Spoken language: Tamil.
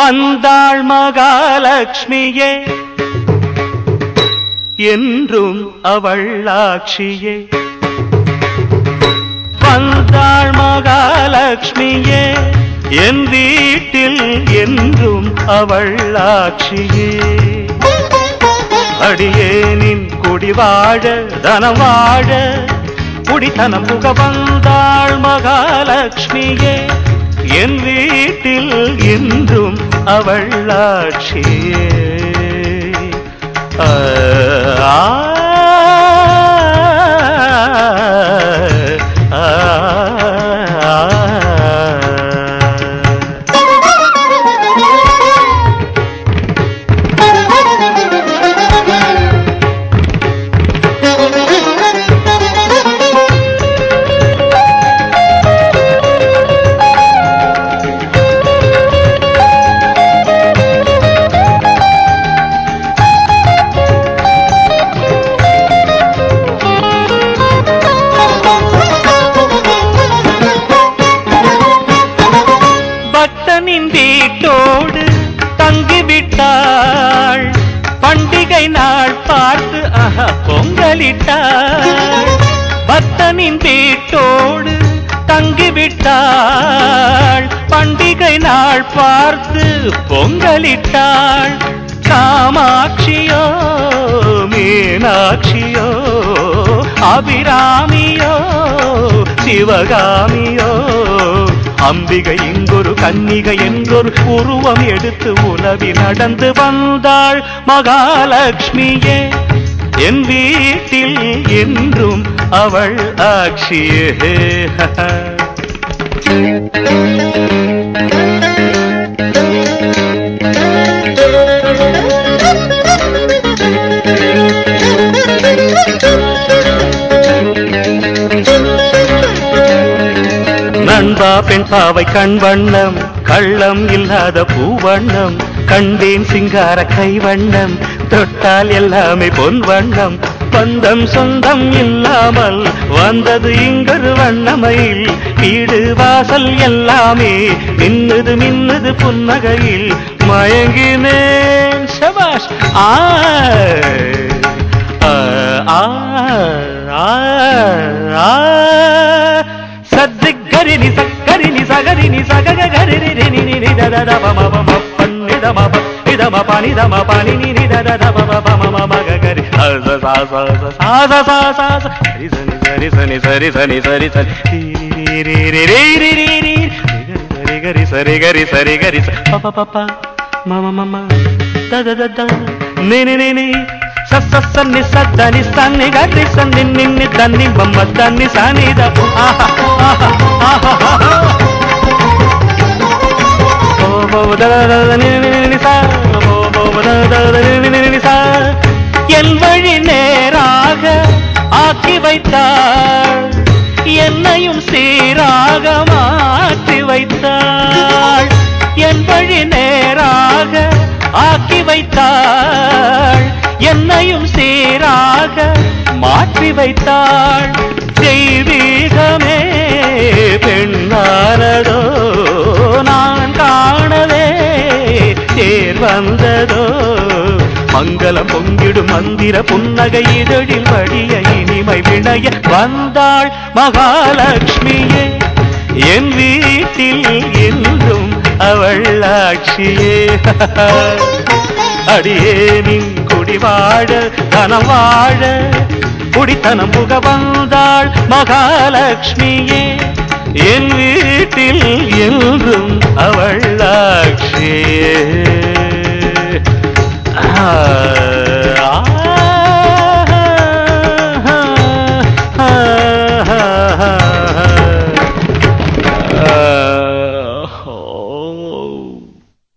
வந்தாள் மகாலட்சுமியே என்றும் அவள்ளாட்சியே வந்தாள் மகாலட்சுமியே என் வீட்டில் என்றும் அவள்ளாட்சியே அடியேனின் குடி வாழ தனம் வாழ குடித்தனம் புக வந்தாள் மகாலட்சுமியே என் வீட்டில் என்றும் அவள் ஆட்சியே. பொங்கலிட்டாள் பக்தனின் வீட்டோடு தங்கிவிட்டாள். பண்டிகை நாள் பார்த்து பொங்கலிட்டாள். காமாட்சியோ மீனாட்சியோ அபிராமியோ சிவகாமியோ அம்பிகை இங்கொரு கன்னிகை என்றொரு உருவம் எடுத்து உலவி நடந்து வந்தாள் மகாலட்சுமியே. என் வீட்டில் என்றும் அவள் ஆட்சியே. நண்பா பெண் பாவை கண் வண்ணம் கள்ளம் இல்லாத பூவண்ணம் கண்டேன் சிங்கார கை வண்ணம் தொட்டால் எல்லாமே பொன் வண்ணம் பந்தம் சொந்தம் இல்லாமல் வந்தது இங்கொரு வண்ணமையில் வீடு வாசல் எல்லாமே மின்னுது மின்னுது புன்னகையில் மயங்கினேன் சபாஷ் ஆ ஆ, ஆ, ஆ, ஆ. சத்தி கரிணி சக்கரிணி சகரிணி சகக கரிணி ரிணி నిదమ పని దమ పని నిని ద ద బ బ మ మ గ గ రి స స స స స స స స రి స ని స రి స ని స రి స ని స రి స రి రి రి రి రి రి రి రి గరి సరి గరి సరి గరి స ప ప ప మ మ మ మ ద ద ద ద ని ని ని ని సన్ని సద్దని సన్ని గడ్డి సన్ని నిన్ని దన్ని బొమ్మ దన్ని సాని దపు ఆహా ఆహా ఆహా ఓ బౌ ని என் வழி நேராக ஆக்கி வைத்தாள் என்னையும் சீராக மாற்றி வைத்தாள் என் வழி நேராக ஆக்கி வைத்தாள் என்னையும் சீராக மாற்றி வைத்தாள் தெய்வீகமே மங்களம் பொங்கிடும் மந்திர புன்னகை இதழில் வழிய இனிமை விளைய வந்தாள் மகாலட்சுமியே. என் வீட்டில் என்றும் அவள் ஆட்சியே. அடியேனின் குடிவாழ தனம் வாழ. குடித்தனம் புக வந்தாள் மகாலட்சுமியே. என் வீட்டில் என்றும் அவள்